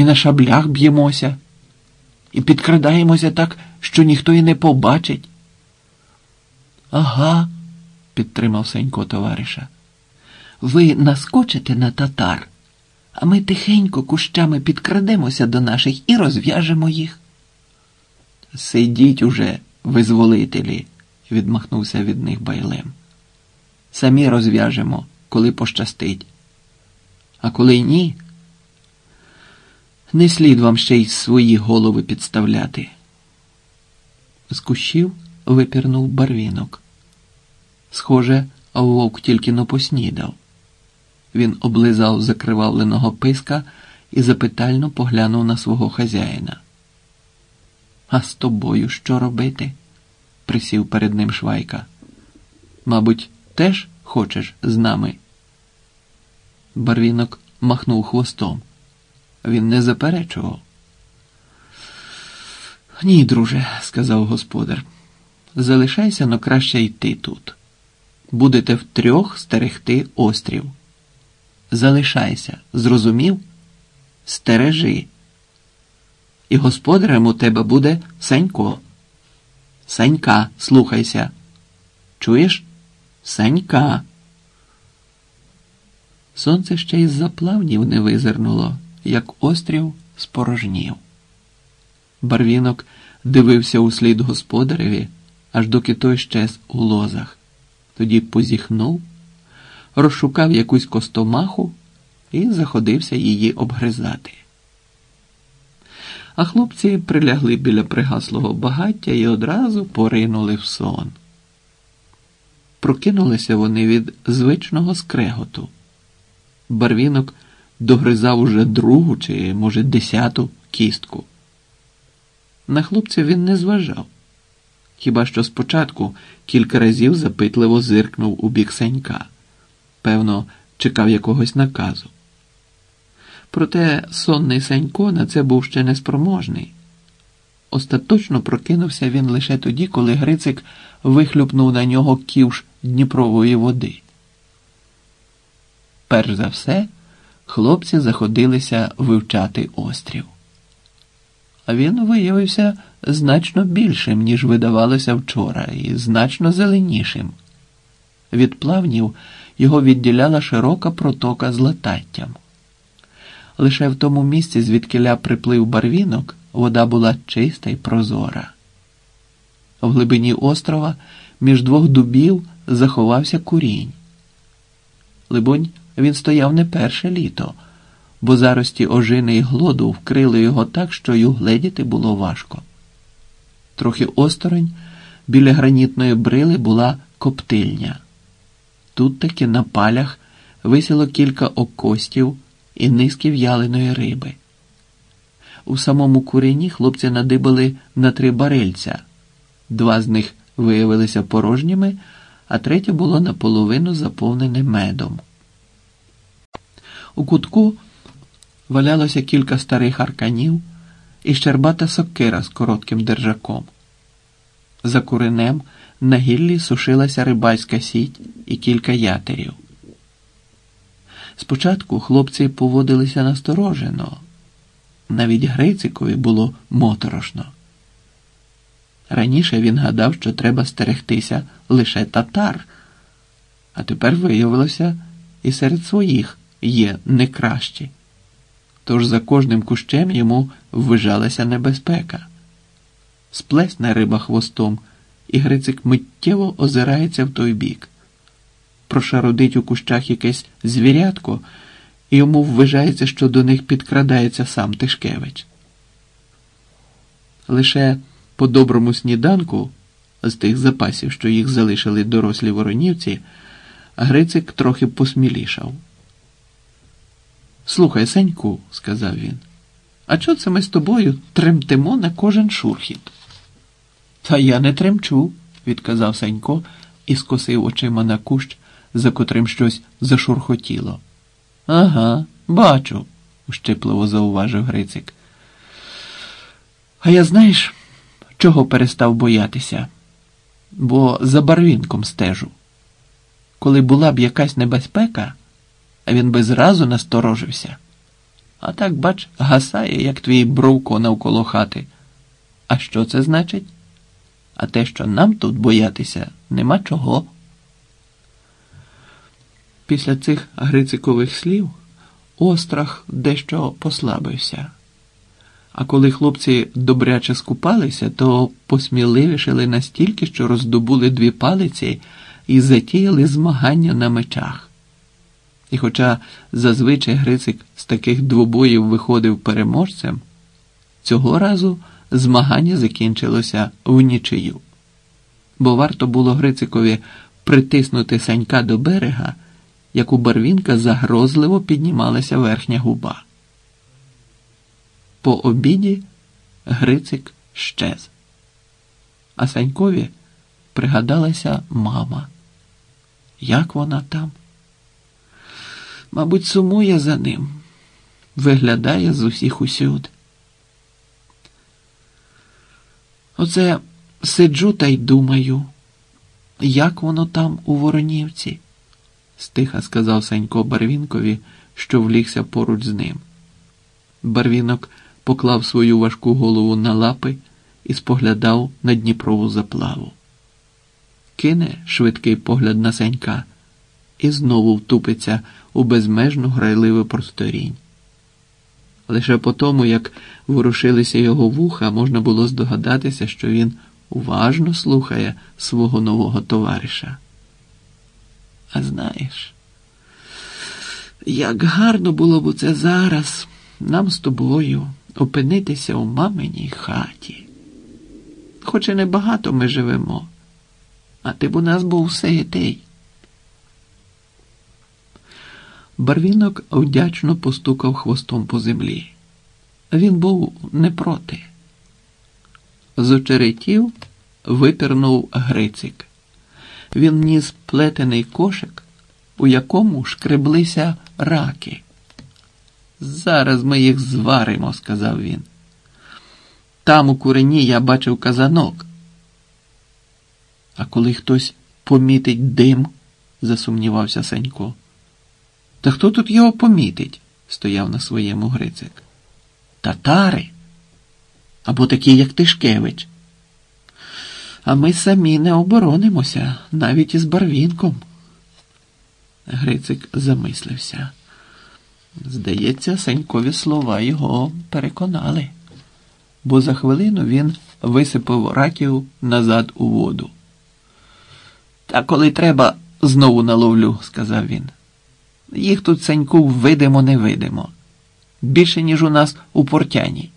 і на шаблях б'ємося, і підкрадаємося так, що ніхто і не побачить. Ага, підтримав Сенько товариша. Ви наскочите на татар, а ми тихенько кущами підкрадемося до наших і розв'яжемо їх. Сидіть уже, визволителі, відмахнувся від них байлем. Самі розв'яжемо, коли пощастить. А коли ні, не слід вам ще й свої голови підставляти. З кущів випірнув барвінок. Схоже, вовк тільки но поснідав. Він облизав закривавленого писка і запитально поглянув на свого хазяїна. А з тобою що робити? присів перед ним Швайка. Мабуть, теж хочеш з нами? Барвінок махнув хвостом. Він не заперечував. Ні, друже, сказав господар. Залишайся, но краще йти тут. Будете втрьох стерегти острів. Залишайся, зрозумів? Стережи. І господарем у тебе буде Санько. Санька, слухайся. Чуєш? Санька. Сонце ще й з заплавнів не визирнуло, як острів спорожнів. Барвінок дивився у слід господареві, аж доки той щез у лозах. Тоді позіхнув, розшукав якусь костомаху і заходився її обгризати. А хлопці прилягли біля пригаслого багаття і одразу поринули в сон. Прокинулися вони від звичного скреготу. Барвінок догризав уже другу чи, може, десяту кістку. На хлопця він не зважав. Хіба що спочатку кілька разів запитливо зиркнув у бік Санька. Певно, чекав якогось наказу. Проте сонний Санько на це був ще неспроможний. Остаточно прокинувся він лише тоді, коли Грицик вихлюпнув на нього ківш Дніпрової води. Перш за все, хлопці заходилися вивчати острів. А він виявився значно більшим, ніж видавалося вчора, і значно зеленішим. Від плавнів його відділяла широка протока з лататтям. Лише в тому місці, звідкиля приплив барвінок, вода була чиста й прозора. В глибині острова між двох дубів заховався курінь. Либонь, він стояв не перше літо, бо зарості ожини й глоду вкрили його так, що й угледіти було важко. Трохи осторонь біля гранітної брили була коптильня. Тут таки на палях висіло кілька окостів і низки в'яленої риби. У самому курені хлопці надибали на три барельця. Два з них виявилися порожніми, а третє було наполовину заповнене медом. У кутку валялося кілька старих арканів і щербата сокира з коротким держаком. За куренем на гіллі сушилася рибальська сіть і кілька ятерів. Спочатку хлопці поводилися насторожено, навіть Грицикові було моторошно. Раніше він гадав, що треба стерегтися лише татар, а тепер виявилося, і серед своїх є не кращі. Тож за кожним кущем йому ввижалася небезпека. Сплесне риба хвостом, і Грицик миттєво озирається в той бік. Прошародить у кущах якесь звірятко, і йому ввижається, що до них підкрадається сам Тишкевич. Лише по доброму сніданку, з тих запасів, що їх залишили дорослі воронівці, Грицик трохи посмілішав. Слухай, Сеньку, сказав він, а чого це ми з тобою тремтимо на кожен шурхіт? Та я не тремчу, відказав Сенько і скосив очима на кущ, за котрим щось зашурхотіло. Ага, бачу, ущипливо зауважив Грицик. А я знаєш, чого перестав боятися? Бо за барвінком стежу. Коли була б якась небезпека, він би зразу насторожився. А так, бач, гасає, як твій бровко навколо хати. А що це значить? А те, що нам тут боятися, нема чого. Після цих Грицикових слів острах дещо послабився. А коли хлопці добряче скупалися, то посміливішали настільки, що роздобули дві палиці і затіяли змагання на мечах. І хоча зазвичай Грицик з таких двобоїв виходив переможцем, цього разу змагання закінчилося в нічию. Бо варто було Грицикові притиснути санька до берега, як у барвінка загрозливо піднімалася верхня губа. По обіді Грицик щез. А Санькові пригадалася мама. Як вона там? Мабуть, сумує за ним, виглядає з усіх усюд. Оце сиджу та й думаю, як воно там у Воронівці, стиха сказав Санько Барвінкові, що влігся поруч з ним. Барвінок поклав свою важку голову на лапи і споглядав на Дніпрову заплаву. Кине швидкий погляд на Санька і знову втупиться у безмежну грайливу просторінь. Лише по тому, як ворушилися його вуха, можна було здогадатися, що він уважно слухає свого нового товариша. А знаєш, як гарно було б це зараз нам з тобою опинитися у маминій хаті. Хоч і небагато ми живемо, а ти б у нас був ситий. Барвінок вдячно постукав хвостом по землі. Він був не проти. З очеретів випірнув Грицик. Він ніс плетений кошик, у якому шкреблися раки. Зараз ми їх зваримо, сказав він. Там у курені я бачив казанок. А коли хтось помітить дим, засумнівався Санько. Та хто тут його помітить? стояв на своєму Грицик. Татари або такі, як Тишкевич. А ми самі не оборонимося навіть із барвінком. Грицик замислився. Здається, Санькові слова його переконали, бо за хвилину він висипав раків назад у воду. Та коли треба, знову наловлю, сказав він. Їх тут Саньку видимо-невидимо. Більше, ніж у нас у портяні.